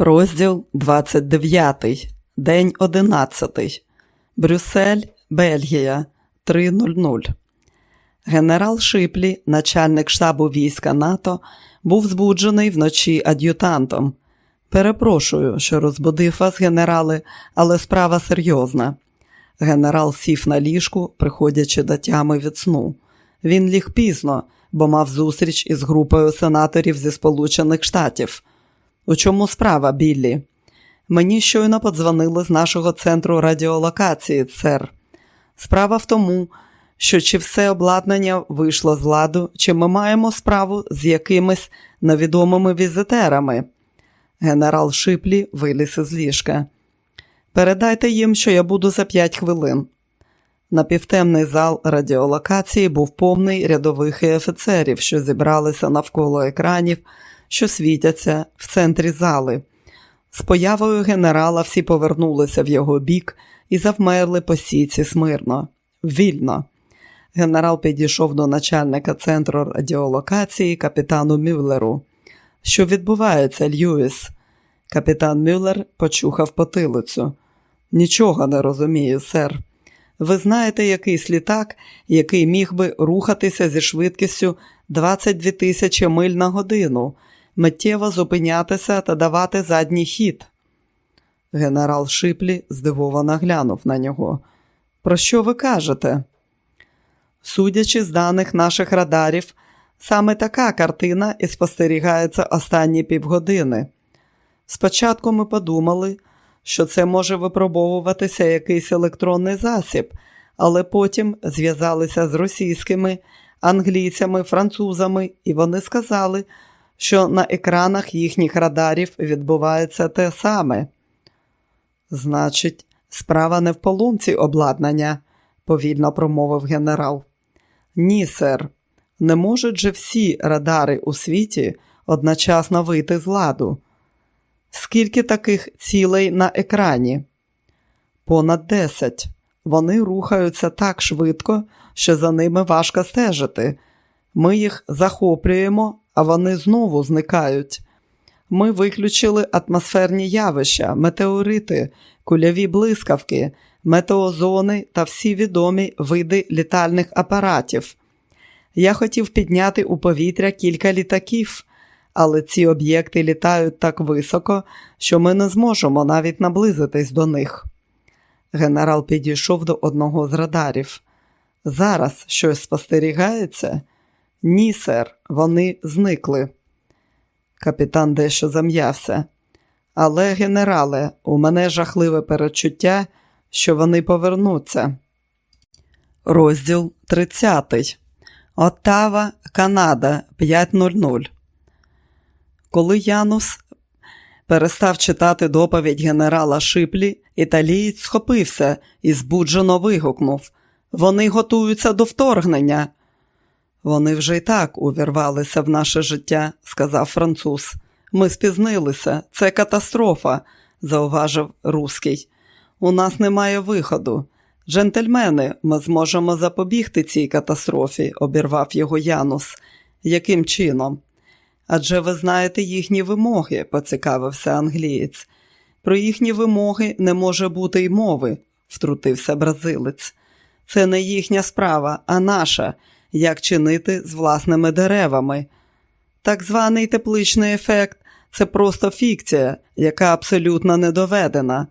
Розділ 29. День 11. Брюссель, Бельгія 3.00. Генерал Шиплі, начальник штабу війська НАТО, був збуджений вночі ад'ютантом. Перепрошую, що розбудив вас, генерали, але справа серйозна. Генерал сів на ліжку, приходячи до тями від сну. Він ліг пізно, бо мав зустріч із групою сенаторів зі Сполучених Штатів. У чому справа, Біллі? Мені щойно подзвонили з нашого центру радіолокації, сер. Справа в тому, що чи все обладнання вийшло з ладу, чи ми маємо справу з якимись невідомими візитерами. Генерал Шиплі виліз із ліжка. Передайте їм, що я буду за п'ять хвилин. Напівтемний зал радіолокації був повний рядових і офіцерів, що зібралися навколо екранів, що світяться в центрі зали. З появою генерала всі повернулися в його бік і завмерли по сіці смирно, вільно. Генерал підійшов до начальника центру радіолокації капітану Мюллеру. Що відбувається, Льюіс? Капітан Мюллер почухав потилицю. Нічого не розумію, сер. Ви знаєте якийсь літак, який міг би рухатися зі швидкістю 22 тисячі миль на годину, миттєво зупинятися та давати задній хід. Генерал Шиплі здивовано глянув на нього. Про що ви кажете? Судячи з даних наших радарів, саме така картина і спостерігається останні півгодини. Спочатку ми подумали, що це може випробовуватися якийсь електронний засіб, але потім зв'язалися з російськими, англійцями, французами, і вони сказали, що на екранах їхніх радарів відбувається те саме. Значить, справа не в поломці обладнання, повільно промовив генерал. Ні, сер, не можуть же всі радари у світі одночасно вийти з ладу. Скільки таких цілей на екрані? Понад десять. Вони рухаються так швидко, що за ними важко стежити. Ми їх захоплюємо, а вони знову зникають. Ми виключили атмосферні явища, метеорити, кульові блискавки, метеозони та всі відомі види літальних апаратів. Я хотів підняти у повітря кілька літаків, але ці об'єкти літають так високо, що ми не зможемо навіть наблизитись до них. Генерал підійшов до одного з радарів. Зараз щось спостерігається? Ні, сер, вони зникли. Капітан дещо зам'явся. Але, генерале, у мене жахливе перечуття, що вони повернуться. Розділ 30. Оттава, Канада 5.00. Коли Янус перестав читати доповідь генерала Шиплі, італієць схопився і збуджено вигукнув Вони готуються до вторгнення. Вони вже й так увірвалися в наше життя, сказав француз. Ми спізнилися, це катастрофа, зауважив Руський. У нас немає виходу. Джентльмени, ми зможемо запобігти цій катастрофі, обірвав його Янус. Яким чином? Адже ви знаєте їхні вимоги, поцікавився англієць. Про їхні вимоги не може бути й мови, втрутився бразилець. Це не їхня справа, а наша, як чинити з власними деревами. Так званий тепличний ефект це просто фікція, яка абсолютно не доведена.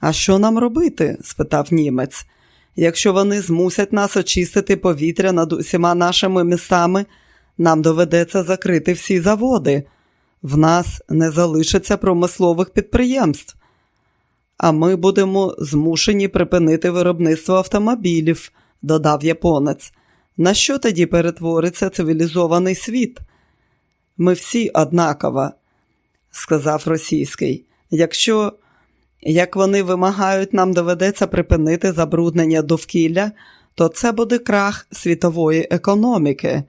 А що нам робити? спитав німець. Якщо вони змусять нас очистити повітря над усіма нашими містами, нам доведеться закрити всі заводи. В нас не залишиться промислових підприємств. А ми будемо змушені припинити виробництво автомобілів, додав японець. На що тоді перетвориться цивілізований світ? Ми всі однаково, сказав російський. Якщо, як вони вимагають, нам доведеться припинити забруднення довкілля, то це буде крах світової економіки.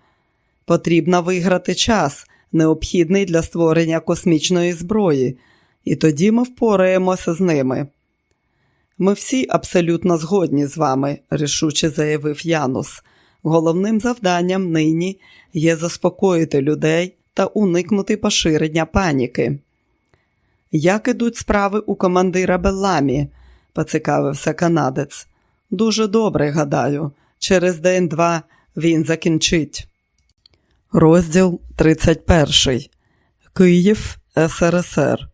Потрібно виграти час, необхідний для створення космічної зброї, і тоді ми впораємося з ними. Ми всі абсолютно згодні з вами, рішуче заявив Янус. Головним завданням нині є заспокоїти людей та уникнути поширення паніки. Як ідуть справи у командира Белламі? поцікавився канадець. Дуже добре, гадаю. Через день-два він закінчить. Розділ 31. Київ СРСР.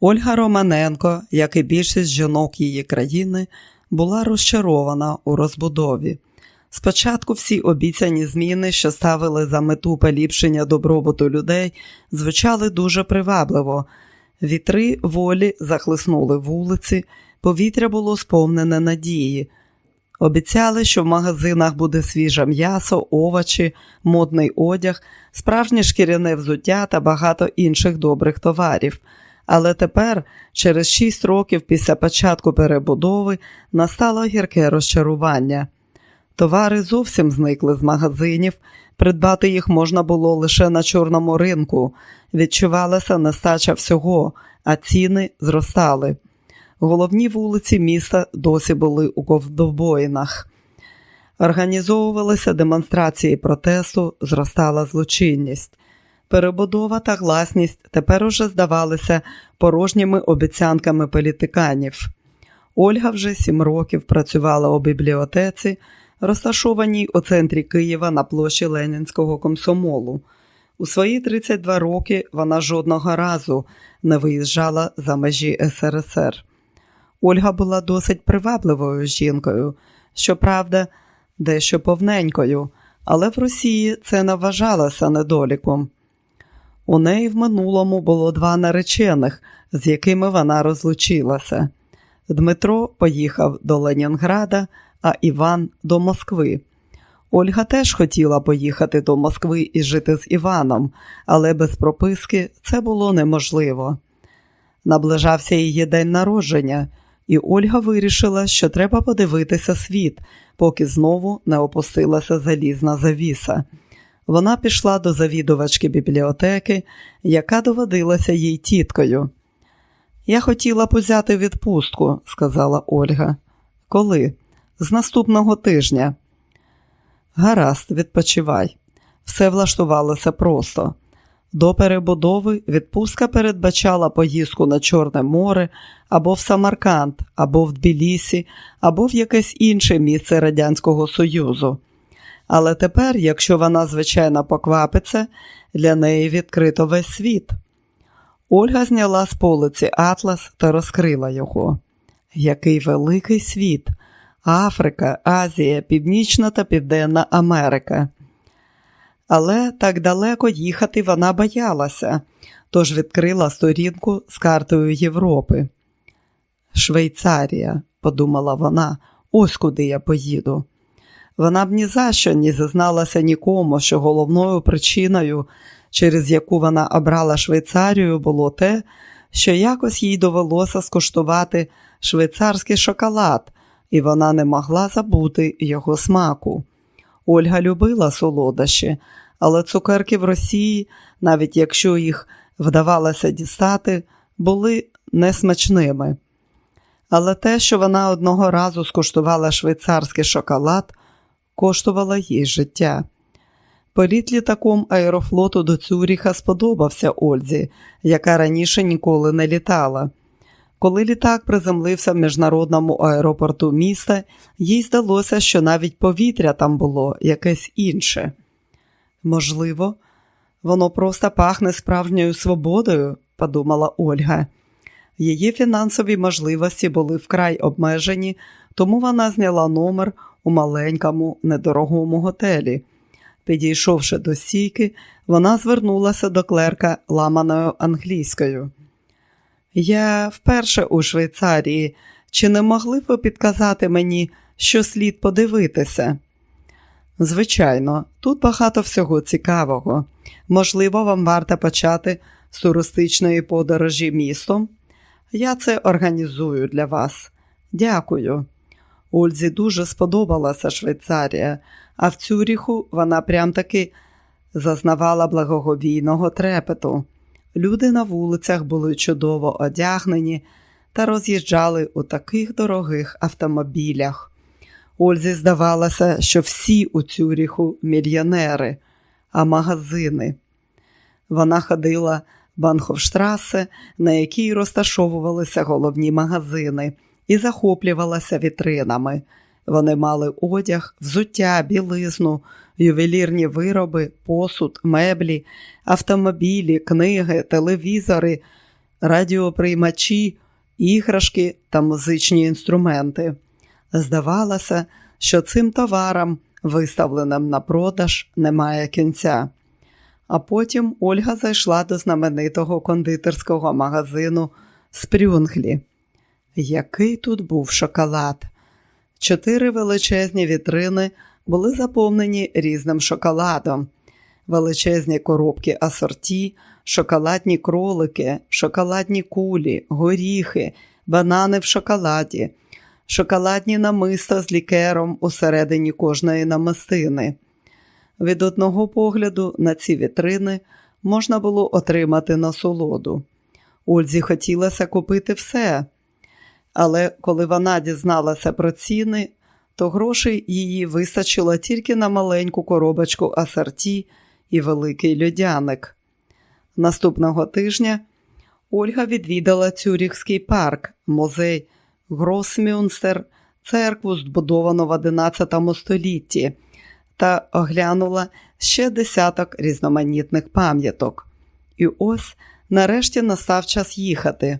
Ольга Романенко, як і більшість жінок її країни, була розчарована у розбудові. Спочатку всі обіцяні зміни, що ставили за мету поліпшення добробуту людей, звучали дуже привабливо. Вітри волі захлиснули вулиці, повітря було сповнене надії. Обіцяли, що в магазинах буде свіже м'ясо, овочі, модний одяг, справжнє шкіряне взуття та багато інших добрих товарів. Але тепер, через шість років після початку перебудови, настало гірке розчарування. Товари зовсім зникли з магазинів, придбати їх можна було лише на чорному ринку, відчувалася нестача всього, а ціни зростали. Головні вулиці міста досі були у ковдобоїнах. Організовувалися демонстрації протесту, зростала злочинність. Перебудова та гласність тепер уже здавалися порожніми обіцянками політиканів. Ольга вже сім років працювала у бібліотеці, розташованій у центрі Києва на площі Ленінського комсомолу. У свої 32 роки вона жодного разу не виїжджала за межі СРСР. Ольга була досить привабливою жінкою, щоправда, дещо повненькою, але в Росії це не вважалося недоліком. У неї в минулому було два наречених, з якими вона розлучилася. Дмитро поїхав до Ленінграда, а Іван до Москви. Ольга теж хотіла поїхати до Москви і жити з Іваном, але без прописки це було неможливо. Наближався її день народження, і Ольга вирішила, що треба подивитися світ, поки знову не опустилася залізна завіса. Вона пішла до завідувачки бібліотеки, яка доводилася їй тіткою. Я хотіла б узяти відпустку, сказала Ольга. Коли? З наступного тижня. Гаразд, відпочивай. Все влаштувалося просто. До перебудови відпустка передбачала поїздку на Чорне море або в Самарканд, або в Тбілісі, або в якесь інше місце Радянського Союзу. Але тепер, якщо вона, звичайно, поквапиться, для неї відкрито весь світ. Ольга зняла з полиці Атлас та розкрила його. Який великий світ! Африка, Азія, Північна та Південна Америка. Але так далеко їхати вона боялася, тож відкрила сторінку з картою Європи. Швейцарія, подумала вона, ось куди я поїду. Вона б ні за що не зізналася нікому, що головною причиною, через яку вона обрала Швейцарію, було те, що якось їй довелося скуштувати швейцарський шоколад, і вона не могла забути його смаку. Ольга любила солодощі, але цукерки в Росії, навіть якщо їх вдавалося дістати, були несмачними. Але те, що вона одного разу скуштувала швейцарський шоколад, коштувало їй життя. Політ літаком аерофлоту до Цюріха сподобався Ользі, яка раніше ніколи не літала. Коли літак приземлився в міжнародному аеропорту міста, їй здалося, що навіть повітря там було якесь інше. Можливо, воно просто пахне справжньою свободою, подумала Ольга. Її фінансові можливості були вкрай обмежені, тому вона зняла номер у маленькому недорогому готелі. Підійшовши до сійки, вона звернулася до клерка ламаною англійською. Я вперше у Швейцарії. Чи не могли б ви підказати мені, що слід подивитися? Звичайно, тут багато всього цікавого. Можливо, вам варто почати з туристичної подорожі містом. Я це організую для вас. Дякую. Ользі дуже сподобалася Швейцарія, а в Цюріху вона прям таки зазнавала благоговійного трепету. Люди на вулицях були чудово одягнені та роз'їжджали у таких дорогих автомобілях. Ользі здавалося, що всі у Цюріху мільйонери, а магазини. Вона ходила Банховштрасе, на якій розташовувалися головні магазини, і захоплювалася вітринами. Вони мали одяг, взуття, білизну, ювелірні вироби, посуд, меблі, автомобілі, книги, телевізори, радіоприймачі, іграшки та музичні інструменти. Здавалося, що цим товарам, виставленим на продаж, немає кінця. А потім Ольга зайшла до знаменитого кондитерського магазину Спрюнглі. Який тут був шоколад! Чотири величезні вітрини були заповнені різним шоколадом, величезні коробки асорті, шоколадні кролики, шоколадні кулі, горіхи, банани в шоколаді, шоколадні намиста з лікером усередині кожної намистини. Від одного погляду на ці вітрини можна було отримати насолоду. Ользі хотілося купити все, але коли вона дізналася про ціни, то грошей її вистачило тільки на маленьку коробочку асорті і великий льодяник. Наступного тижня Ольга відвідала Цюріхський парк, музей Гросмюнстер, церкву, збудовану в XI столітті, та оглянула ще десяток різноманітних пам'яток. І ось нарешті настав час їхати.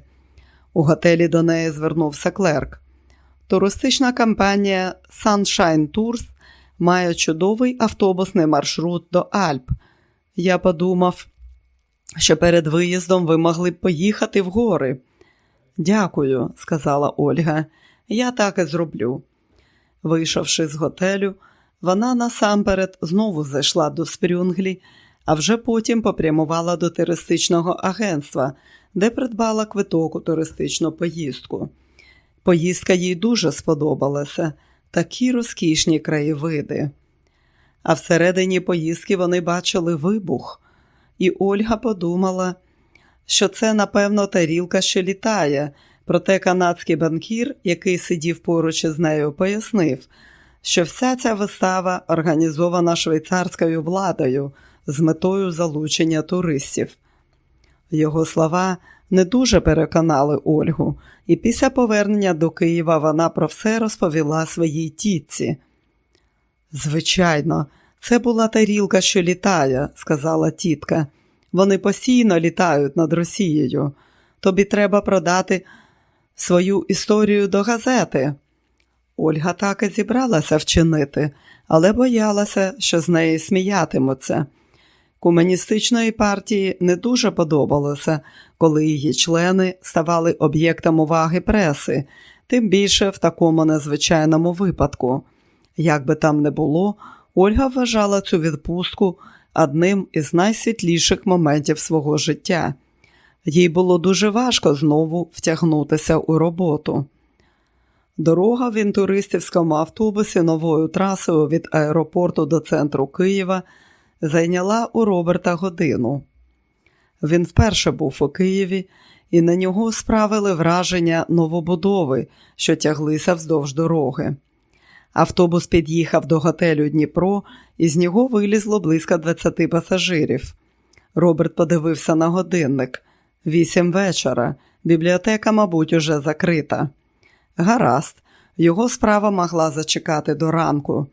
У готелі до неї звернувся клерк. Туристична компанія Sunshine Tours має чудовий автобусний маршрут до Альп. Я подумав, що перед виїздом ви могли б поїхати в гори. Дякую, сказала Ольга. Я так і зроблю. Вийшовши з готелю, вона насамперед знову зайшла до Спрюнглі, а вже потім попрямувала до туристичного агентства, де придбала квиток у туристичну поїздку. Поїздка їй дуже сподобалася, такі розкішні краєвиди. А всередині поїздки вони бачили вибух, і Ольга подумала, що це, напевно, тарілка, що літає, проте канадський банкір, який сидів поруч із нею, пояснив, що вся ця вистава організована швейцарською владою з метою залучення туристів. Його слова не дуже переконали Ольгу, і після повернення до Києва вона про все розповіла своїй тітці. Звичайно, це була тарілка, що літає, сказала тітка. Вони постійно літають над Росією. Тобі треба продати свою історію до газети. Ольга так і зібралася вчинити, але боялася, що з неї сміятимуться. Комуністичної партії не дуже подобалося, коли її члени ставали об'єктом уваги преси, тим більше в такому незвичайному випадку. Як би там не було, Ольга вважала цю відпустку одним із найсвітліших моментів свого життя. Їй було дуже важко знову втягнутися у роботу. Дорога в інтуристівському автобусі новою трасою від аеропорту до центру Києва зайняла у Роберта годину. Він вперше був у Києві, і на нього справили враження новобудови, що тяглися вздовж дороги. Автобус під'їхав до готелю Дніпро, і з нього вилізло близько 20 пасажирів. Роберт подивився на годинник. Вісім вечора. Бібліотека, мабуть, уже закрита. Гаразд, його справа могла зачекати до ранку.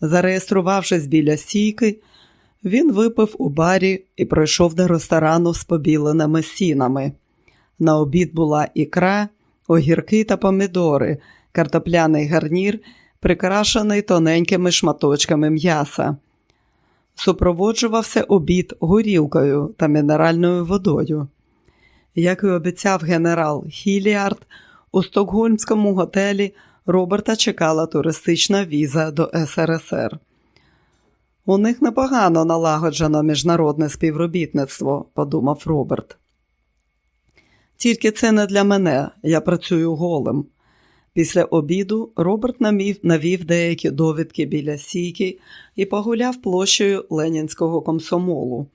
Зареєструвавшись біля стійки, він випив у барі і пройшов до ресторану з побіленими сінами. На обід була ікра, огірки та помідори, картопляний гарнір, прикрашений тоненькими шматочками м'яса. Супроводжувався обід горілкою та мінеральною водою. Як і обіцяв генерал Хіліард, у Стокгольмському готелі Роберта чекала туристична віза до СРСР. У них непогано налагоджено міжнародне співробітництво, подумав Роберт. Тільки це не для мене, я працюю голим. Після обіду Роберт намів, навів деякі довідки біля сійки і погуляв площею Ленінського комсомолу.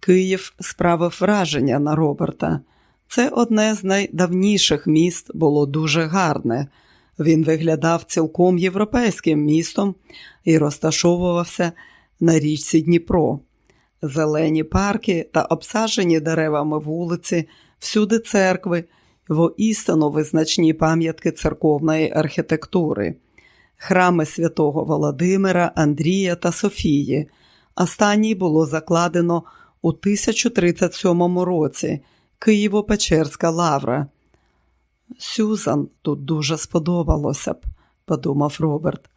Київ справив враження на Роберта. Це одне з найдавніших міст було дуже гарне. Він виглядав цілком європейським містом і розташовувався на річці Дніпро. зелені парки та обсаджені деревами вулиці, всюди церкви, воістину визначні пам'ятки церковної архітектури, храми святого Володимира, Андрія та Софії. Останній було закладено у 1037 році Києво-Печерська лавра. Сюзан тут дуже сподобалося б, подумав Роберт.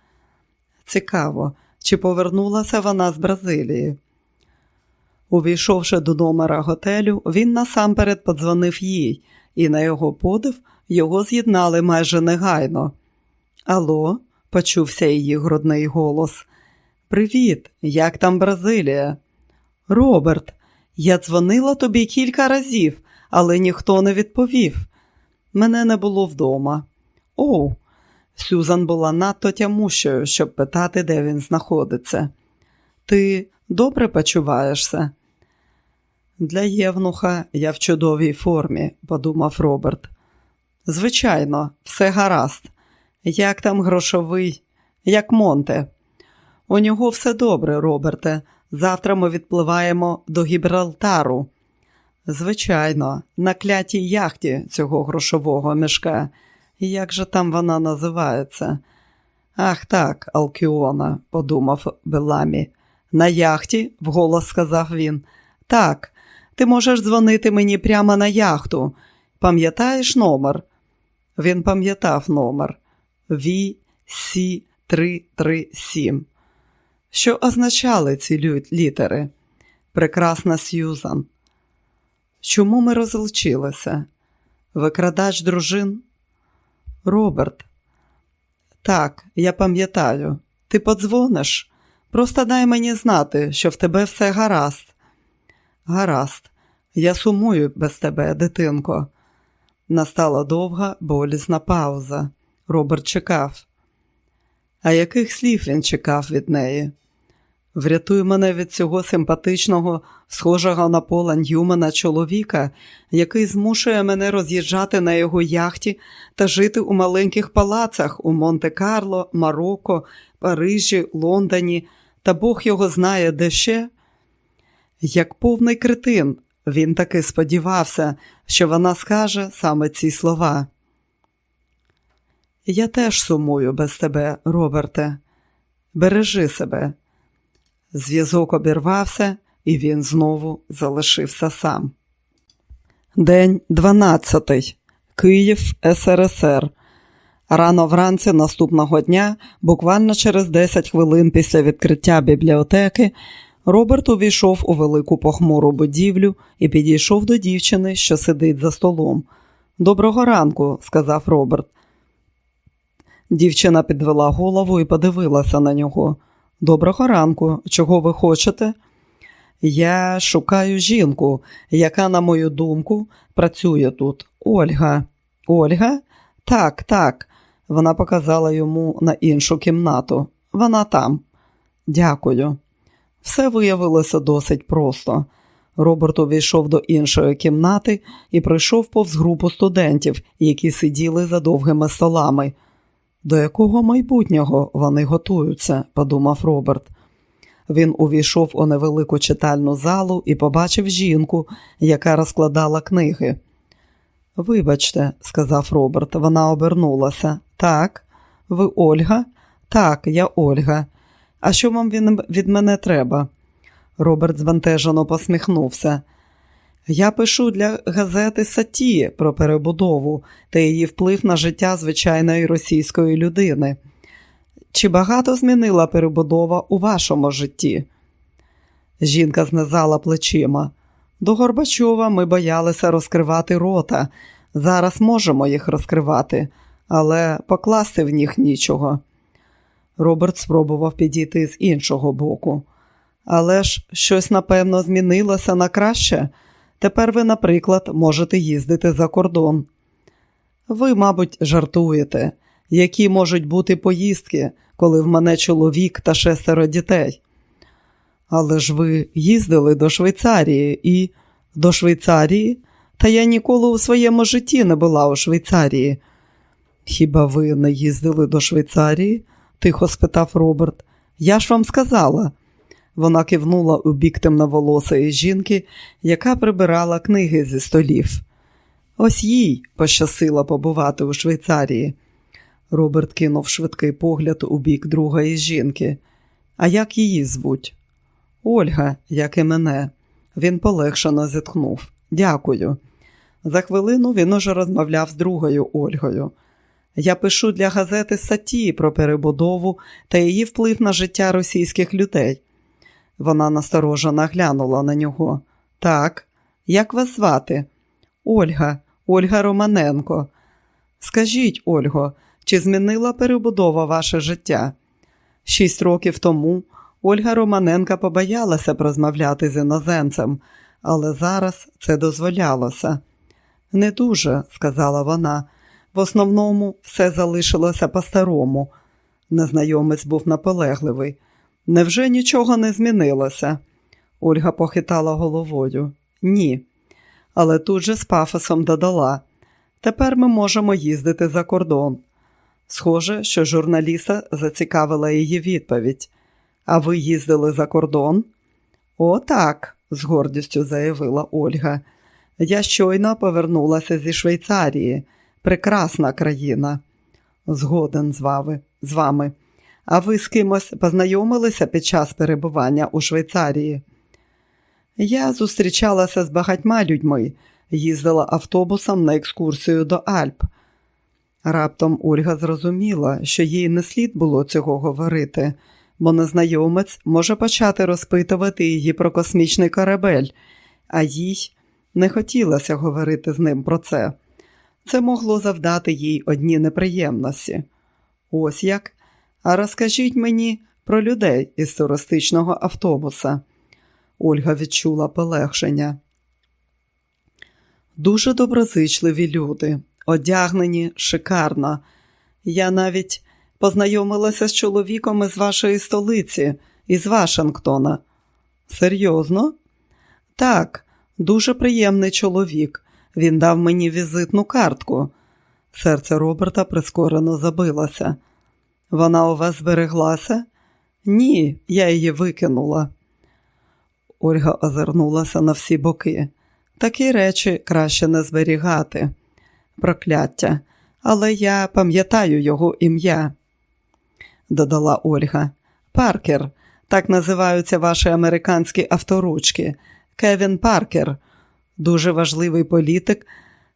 Цікаво, чи повернулася вона з Бразилії. Увійшовши до номера готелю, він насамперед подзвонив їй, і на його подив його з'єднали майже негайно. Алло, почувся її грудний голос. Привіт, як там Бразилія? Роберт, я дзвонила тобі кілька разів, але ніхто не відповів. Мене не було вдома. Оу, Сюзан була надто тямущою, щоб питати, де він знаходиться. Ти добре почуваєшся? Для Євнуха я в чудовій формі, подумав Роберт. Звичайно, все гаразд. Як там грошовий, як Монте. У нього все добре, Роберте. Завтра ми відпливаємо до Гібралтару. Звичайно, на клятій яхті цього грошового мішка. Як же там вона називається? Ах так, Алкіона, подумав Беламі. На яхті, вголос сказав він. Так, ти можеш дзвонити мені прямо на яхту. Пам'ятаєш номер? Він пам'ятав номер VC 337. Що означали ці літери? Прекрасна Сьюзан. Чому ми розлучилися? Викрадач дружин? Роберт. Так, я пам'ятаю. Ти подзвониш? Просто дай мені знати, що в тебе все гаразд. Гаразд, я сумую без тебе, дитинко. Настала довга, болісна пауза. Роберт чекав. А яких слів він чекав від неї? Врятуй мене від цього симпатичного, схожого на пола Ньюмана чоловіка, який змушує мене роз'їжджати на його яхті та жити у маленьких палацах у Монте-Карло, Марокко, Парижі, Лондоні, та Бог його знає де ще. Як повний критин, він таки сподівався, що вона скаже саме ці слова. Я теж сумую без тебе, Роберте. Бережи себе. Зв'язок обірвався, і він знову залишився сам. День 12. Київ, СРСР. Рано вранці наступного дня, буквально через 10 хвилин після відкриття бібліотеки, Роберт увійшов у велику похмуру будівлю і підійшов до дівчини, що сидить за столом. Доброго ранку, сказав Роберт. Дівчина підвела голову і подивилася на нього. Доброго ранку, чого ви хочете? Я шукаю жінку, яка, на мою думку, працює тут. Ольга. Ольга? Так, так. Вона показала йому на іншу кімнату. Вона там. Дякую. Все виявилося досить просто. Роберт увійшов до іншої кімнати і пройшов повз групу студентів, які сиділи за довгими столами. До якого майбутнього вони готуються, подумав Роберт. Він увійшов у невелику читальну залу і побачив жінку, яка розкладала книги. Вибачте, сказав Роберт, вона обернулася. Так, ви Ольга? Так, я Ольга. А що вам від мене треба? Роберт збентежено посміхнувся. Я пишу для газети Саті про перебудову та її вплив на життя звичайної російської людини. Чи багато змінила перебудова у вашому житті? Жінка знизала плечима. До Горбачова ми боялися розкривати рота. Зараз можемо їх розкривати, але покласти в них нічого. Роберт спробував підійти з іншого боку. Але ж щось, напевно, змінилося на краще. Тепер ви, наприклад, можете їздити за кордон. Ви, мабуть, жартуєте, які можуть бути поїздки, коли в мене чоловік та шестеро дітей. Але ж ви їздили до Швейцарії і до Швейцарії, та я ніколи у своєму житті не була у Швейцарії. Хіба ви не їздили до Швейцарії? тихо спитав Роберт. Я ж вам сказала. Вона кивнула у бік темноволосої жінки, яка прибирала книги зі столів. Ось їй пощасило побувати у Швейцарії. Роберт кинув швидкий погляд у бік другої жінки. А як її звуть? Ольга, як і мене. Він полегшено зітхнув. Дякую. За хвилину він уже розмовляв з другою Ольгою. Я пишу для газети статті про перебудову та її вплив на життя російських людей. Вона насторожено глянула на нього. Так, як вас звати? Ольга, Ольга Романенко. Скажіть, Ольго, чи змінила перебудова ваше життя? Шість років тому Ольга Романенка побоялася б розмовляти з іноземцем, але зараз це дозволялося. Не дуже, сказала вона. В основному все залишилося по-старому. Незнайомець був наполегливий. Невже нічого не змінилося? Ольга похитала головою. Ні. Але тут же з пафосом додала. Тепер ми можемо їздити за кордон. Схоже, що журналіста зацікавила її відповідь. А ви їздили за кордон? «О, так», – з гордістю заявила Ольга. Я щойно повернулася зі Швейцарії. Прекрасна країна. Згоден з вами. А ви з кимось познайомилися під час перебування у Швейцарії? Я зустрічалася з багатьма людьми, їздила автобусом на екскурсію до Альп. Раптом Ольга зрозуміла, що їй не слід було цього говорити, бо незнайомець може почати розпитувати її про космічний корабель, а їй не хотілося говорити з ним про це. Це могло завдати їй одні неприємності. Ось як. А розкажіть мені про людей із туристичного автобуса. Ольга відчула полегшення. Дуже доброзичливі люди, одягнені шикарно. Я навіть познайомилася з чоловіком із вашої столиці, із Вашингтона. Серйозно? Так, дуже приємний чоловік. Він дав мені візитну картку. Серце Роберта прискорено забилося. Вона у вас збереглася? Ні, я її викинула. Ольга озирнулася на всі боки. Такі речі краще не зберігати. Прокляття, але я пам'ятаю його ім'я, додала Ольга. Паркер, так називаються ваші американські авторучки. Кевін Паркер, дуже важливий політик,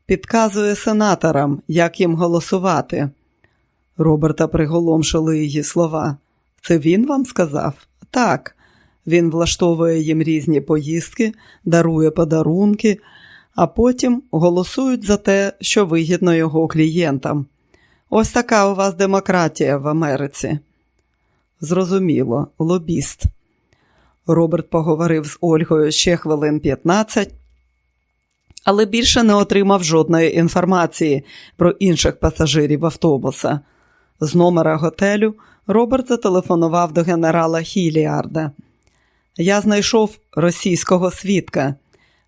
підказує сенаторам, як їм голосувати. Роберта приголомшили її слова. Це він вам сказав? Так. Він влаштовує їм різні поїздки, дарує подарунки, а потім голосують за те, що вигідно його клієнтам. Ось така у вас демократія в Америці. Зрозуміло, лобіст. Роберт поговорив з Ольгою ще хвилин 15, але більше не отримав жодної інформації про інших пасажирів автобуса. З номера готелю Роберт зателефонував до генерала Хіліарда. Я знайшов російського свідка.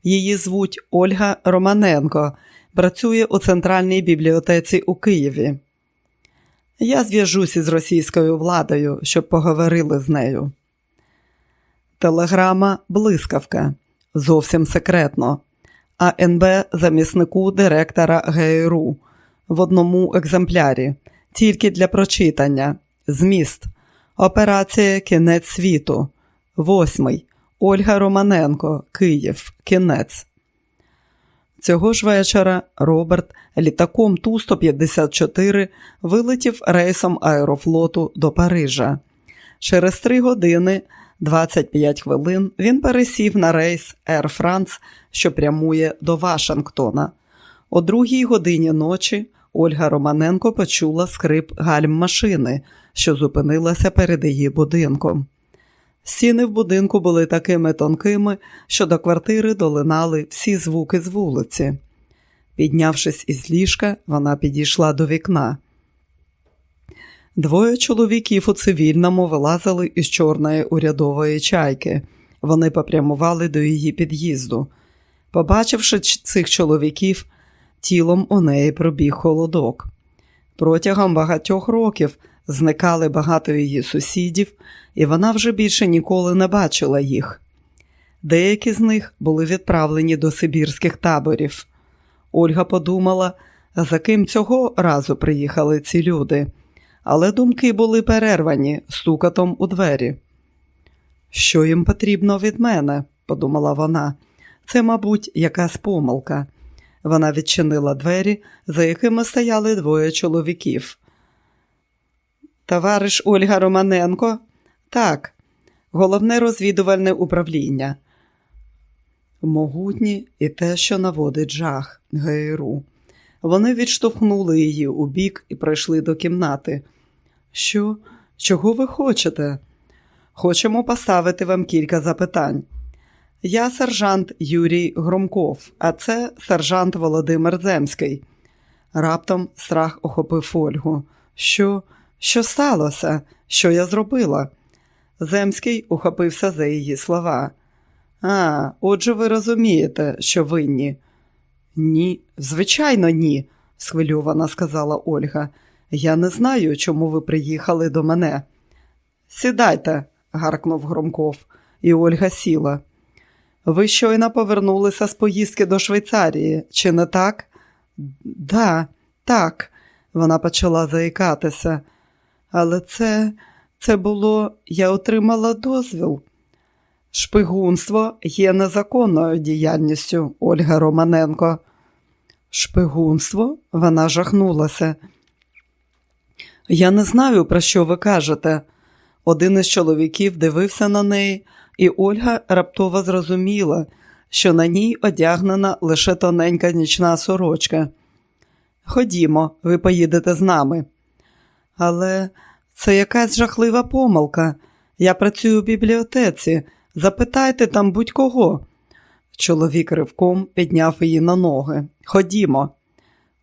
Її звуть Ольга Романенко, працює у центральній бібліотеці у Києві. Я зв'яжусь із російською владою, щоб поговорили з нею. Телеграма Блискавка. Зовсім секретно. АНБ заміснику директора ГРУ в одному екземплярі, тільки для прочитання. Зміст. Операція Кінець світу. Восьмий. Ольга Романенко, Київ. Кінець. Цього ж вечора Роберт літаком Ту-154 вилетів рейсом аерофлоту до Парижа. Через три години 25 хвилин він пересів на рейс Air France, що прямує до Вашингтона. О другій годині ночі Ольга Романенко почула скрип гальм машини, що зупинилася перед її будинком. Стіни в будинку були такими тонкими, що до квартири долинали всі звуки з вулиці. Піднявшись із ліжка, вона підійшла до вікна. Двоє чоловіків у цивільному вилазили із чорної урядової чайки. Вони попрямували до її під'їзду. Побачивши цих чоловіків, тілом у неї пробіг холодок. Протягом багатьох років Зникали багато її сусідів, і вона вже більше ніколи не бачила їх. Деякі з них були відправлені до Сибірських таборів. Ольга подумала, за ким цього разу приїхали ці люди, але думки були перервані стукатом у двері. Що їм потрібно від мене, подумала вона. Це, мабуть, якась помилка. Вона відчинила двері, за якими стояли двоє чоловіків. Товариш Ольга Романенко? Так, головне розвідувальне управління. Могутні і те, що наводить жах ГРУ. Вони відштовхнули її у бік і пройшли до кімнати. Що, чого ви хочете? Хочемо поставити вам кілька запитань. Я сержант Юрій Громков, а це сержант Володимир Земський. Раптом страх охопив Ольгу. Що, що сталося? Що я зробила? Земський ухопився за її слова. А, отже, ви розумієте, що винні. Ні, звичайно, ні, схвильована сказала Ольга. Я не знаю, чому ви приїхали до мене. Сідайте, гаркнув Громков, і Ольга сіла. Ви щойно повернулися з поїздки до Швейцарії, чи не так? Да, так, вона почала заїкатися. Але це, це було, я отримала дозвіл. Шпигунство є незаконною діяльністю Ольга Романенко. Шпигунство? Вона жахнулася. Я не знаю, про що ви кажете. Один із чоловіків дивився на неї, і Ольга раптово зрозуміла, що на ній одягнена лише тоненька нічна сорочка. Ходімо, ви поїдете з нами. Але це якась жахлива помилка. Я працюю в бібліотеці. Запитайте там будь-кого. Чоловік ривком підняв її на ноги. Ходімо.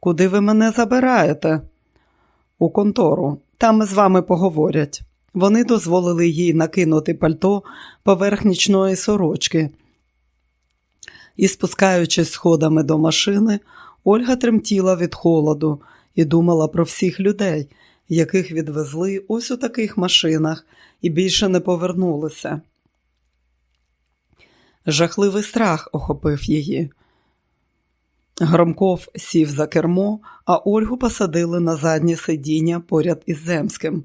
Куди ви мене забираєте? У контору. Там з вами поговорять. Вони дозволили їй накинути пальто поверх нічної сорочки. І, спускаючись сходами до машини, Ольга тремтіла від холоду і думала про всіх людей, яких відвезли ось у таких машинах і більше не повернулися. Жахливий страх охопив її. Громков сів за кермо, а Ольгу посадили на заднє сидіння поряд із Земським.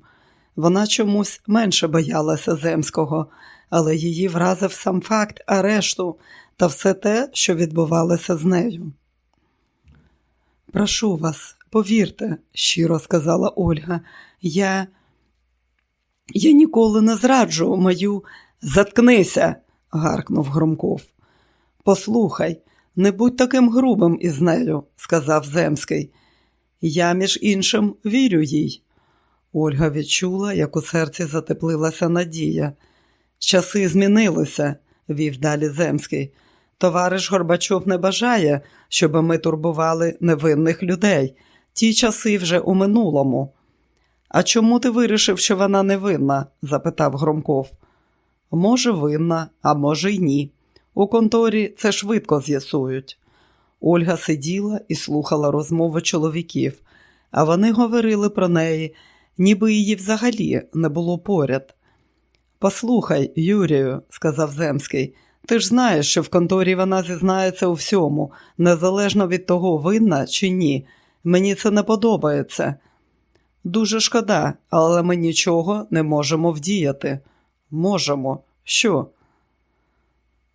Вона чомусь менше боялася Земського, але її вразив сам факт арешту та все те, що відбувалося з нею. Прошу вас, повірте, щиро сказала Ольга, я Я ніколи не зраджу мою. Заткнися, гаркнув Громков. Послухай, не будь таким грубим із нею, сказав Земський. Я, між іншим, вірю їй. Ольга відчула, як у серці затеплилася надія. Часи змінилися, вів далі Земський. Товариш Горбачов не бажає, щоб ми турбували невинних людей. Ті часи вже у минулому. А чому ти вирішив, що вона невинна? запитав Громков. Може, винна, а може, й ні. У конторі це швидко з'ясують. Ольга сиділа і слухала розмови чоловіків, а вони говорили про неї, ніби її взагалі не було поряд. Послухай, Юрію, сказав Земський, ти ж знаєш, що в конторі вона зізнається у всьому, незалежно від того, винна чи ні. Мені це не подобається. Дуже шкода, але ми нічого не можемо вдіяти. Можемо. Що?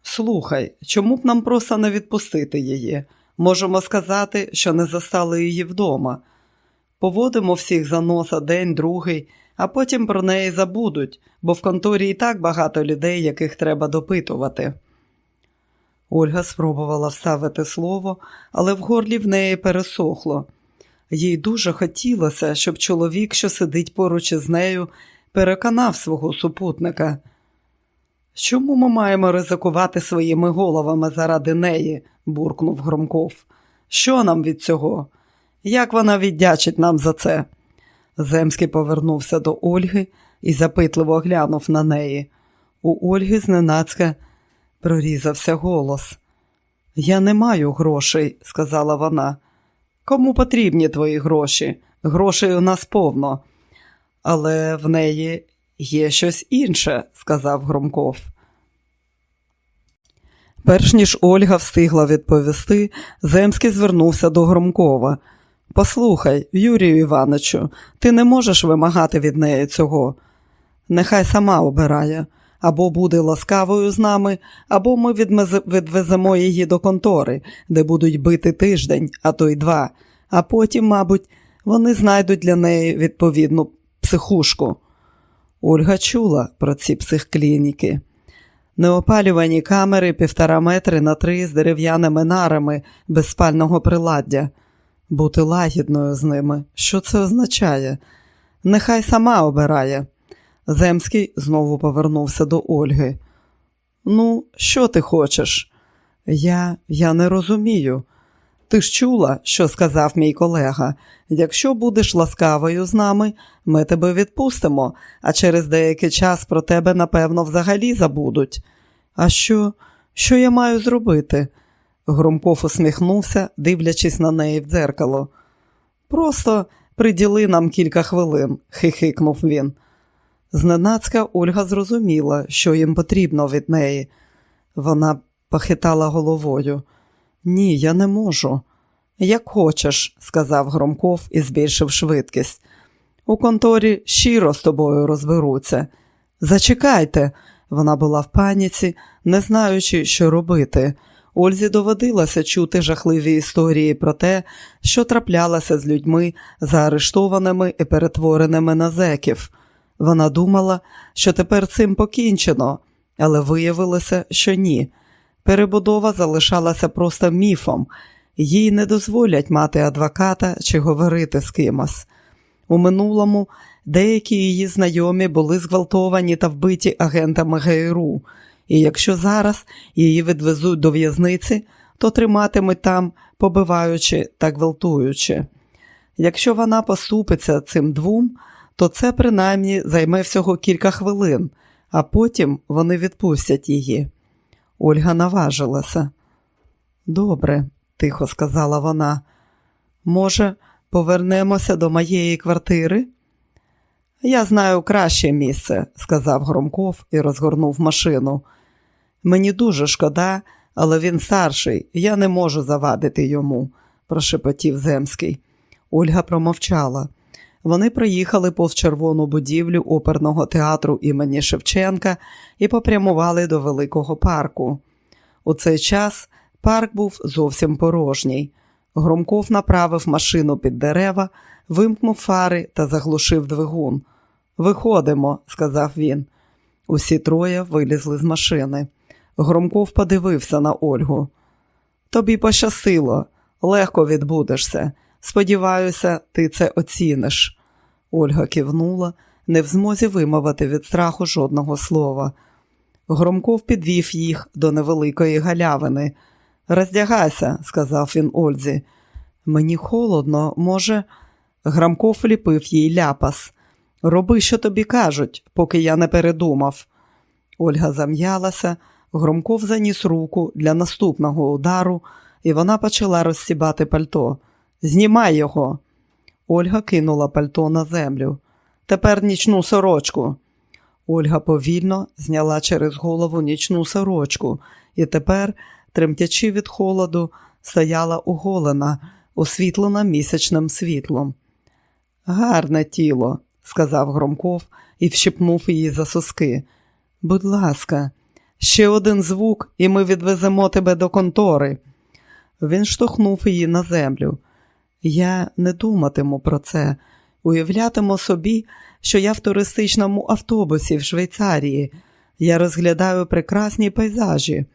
Слухай, чому б нам просто не відпустити її? Можемо сказати, що не застали її вдома. Поводимо всіх за носа день, другий, а потім про неї забудуть, бо в конторі і так багато людей, яких треба допитувати. Ольга спробувала вставити слово, але в горлі в неї пересохло. Їй дуже хотілося, щоб чоловік, що сидить поруч із нею, переконав свого супутника. Чому ми маємо ризикувати своїми головами заради неї? буркнув Громков. Що нам від цього? Як вона віддячить нам за це? Земський повернувся до Ольги і запитливо глянув на неї. У Ольги зненацька прорізався голос. Я не маю грошей, сказала вона. Кому потрібні твої гроші? Грошей у нас повно. але в неї є щось інше, сказав Громков. Перш ніж Ольга встигла відповісти, Земський звернувся до Громкова. Послухай, Юрію Івановичу, ти не можеш вимагати від неї цього. Нехай сама обирає або буде ласкавою з нами, або ми відвеземо її до контори, де будуть бити тиждень, а то й два, а потім, мабуть, вони знайдуть для неї відповідну психушку. Ольга чула про ці психклініки. Неопалювані камери півтора метри на три з дерев'яними нарами без спального приладдя. Бути лагідною з ними. Що це означає? Нехай сама обирає. Земський знову повернувся до Ольги. Ну, що ти хочеш? Я я не розумію. Ти ж чула, що сказав мій колега. Якщо будеш ласкавою з нами, ми тебе відпустимо, а через деякий час про тебе, напевно, взагалі забудуть. А що, що я маю зробити? Громков усміхнувся, дивлячись на неї в дзеркало. Просто приділи нам кілька хвилин, хихикнув він. Зненацька Ольга зрозуміла, що їм потрібно від неї. Вона похитала головою. Ні, я не можу. Як хочеш, сказав Громков і збільшив швидкість. У конторі щиро з тобою розберуться. Зачекайте, вона була в паніці, не знаючи, що робити. Ользі доводилося чути жахливі історії про те, що траплялося з людьми, заарештованими і перетвореними на зеків. Вона думала, що тепер цим покінчено, але виявилося, що ні. Перебудова залишалася просто міфом, їй не дозволять мати адвоката чи говорити з кимось. У минулому деякі її знайомі були зґвалтовані та вбиті агентами ГРУ, і якщо зараз її відвезуть до в'язниці, то триматимуть там, побиваючи та гвалтуючи. Якщо вона поступиться цим двом, то це принаймні займе всього кілька хвилин, а потім вони відпустять її. Ольга наважилася. Добре, тихо сказала вона. Може, повернемося до моєї квартири? Я знаю краще місце, сказав Громков і розгорнув машину. Мені дуже шкода, але він старший, я не можу завадити йому, прошепотів Земський. Ольга промовчала. Вони приїхали повз червону будівлю оперного театру імені Шевченка і попрямували до великого парку. У цей час парк був зовсім порожній. Громков направив машину під дерева, вимкнув фари та заглушив двигун. Виходимо, сказав він. Усі троє вилізли з машини. Громков подивився на Ольгу. Тобі пощастило, легко відбудешся. Сподіваюся, ти це оціниш. Ольга кивнула, не в змозі вимовити від страху жодного слова. Громков підвів їх до невеликої галявини. Роздягайся, сказав він Ользі. Мені холодно, може. Грамков ліпив їй ляпас. Роби, що тобі кажуть, поки я не передумав. Ольга зам'ялася, Громков заніс руку для наступного удару, і вона почала розсібати пальто. Знімай його. Ольга кинула пальто на землю. Тепер нічну сорочку. Ольга повільно зняла через голову нічну сорочку і тепер, тремтячи від холоду, стояла оголена, освітлена місячним світлом. Гарне тіло, сказав Громков і вщипнув її за соски. Будь ласка, ще один звук, і ми відвеземо тебе до контори. Він штовхнув її на землю. Я не думатиму про це, уявлятиму собі, що я в туристичному автобусі в Швейцарії. Я розглядаю прекрасні пейзажі.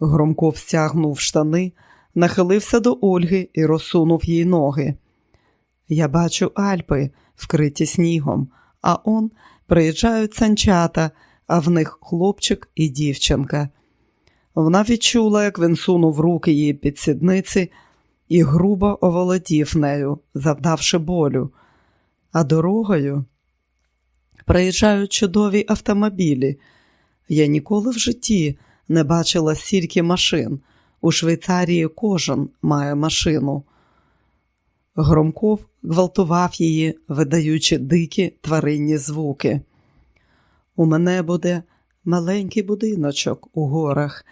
Громков стягнув штани, нахилився до Ольги і розсунув їй ноги. Я бачу Альпи, вкриті снігом, а он приїжджають санчата, а в них хлопчик і дівчинка. Вона відчула, як він сунув руки її під сідниці і грубо оволодів нею, завдавши болю, а дорогою приїжджають чудові автомобілі. Я ніколи в житті не бачила стільки машин. У Швейцарії кожен має машину. Громков гвалтував її, видаючи дикі тваринні звуки. У мене буде маленький будиночок у горах.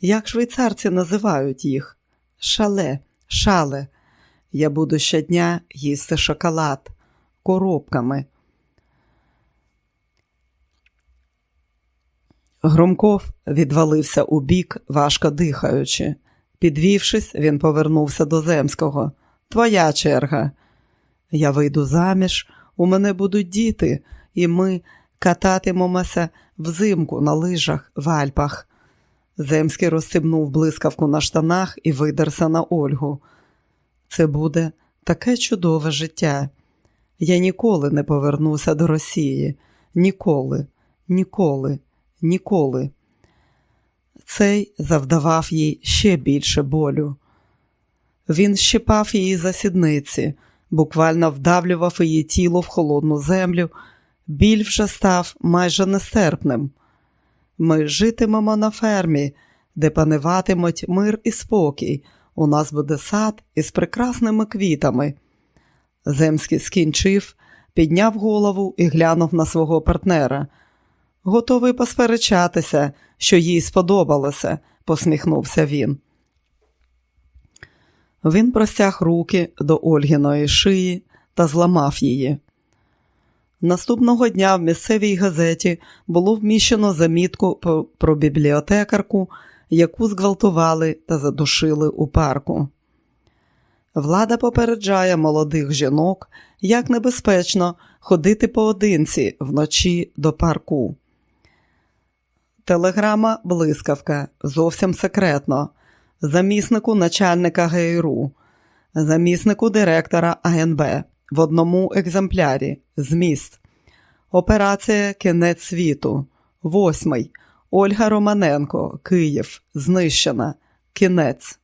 Як швейцарці називають їх? Шале, шале. Я буду щодня їсти шоколад коробками. Громков відвалився у бік, важко дихаючи. Підвівшись, він повернувся до Земського. Твоя черга. Я вийду заміж, у мене будуть діти, і ми кататимемося взимку на лижах в Альпах. Земський розстібнув блискавку на штанах і видерся на Ольгу. Це буде таке чудове життя. Я ніколи не повернуся до Росії. Ніколи, ніколи, ніколи. Цей завдавав їй ще більше болю. Він щипав її за сідниці, буквально вдавлював її тіло в холодну землю. Біль вже став майже нестерпним. Ми житимемо на фермі, де пануватимуть мир і спокій. У нас буде сад із прекрасними квітами. Земський скінчив, підняв голову і глянув на свого партнера. Готовий посперечатися, що їй сподобалося, посміхнувся він. Він простяг руки до Ольгіної шиї та зламав її. Наступного дня в місцевій газеті було вміщено замітку про бібліотекарку, яку зґвалтували та задушили у парку. Влада попереджає молодих жінок, як небезпечно ходити поодинці вночі до парку. Телеграма блискавка зовсім секретно. Заміснику начальника ГРУ, заміснику директора АНБ в одному екземплярі. Зміст. Операція Кінець світу. Восьмий. Ольга Романенко. Київ. Знищена. Кінець.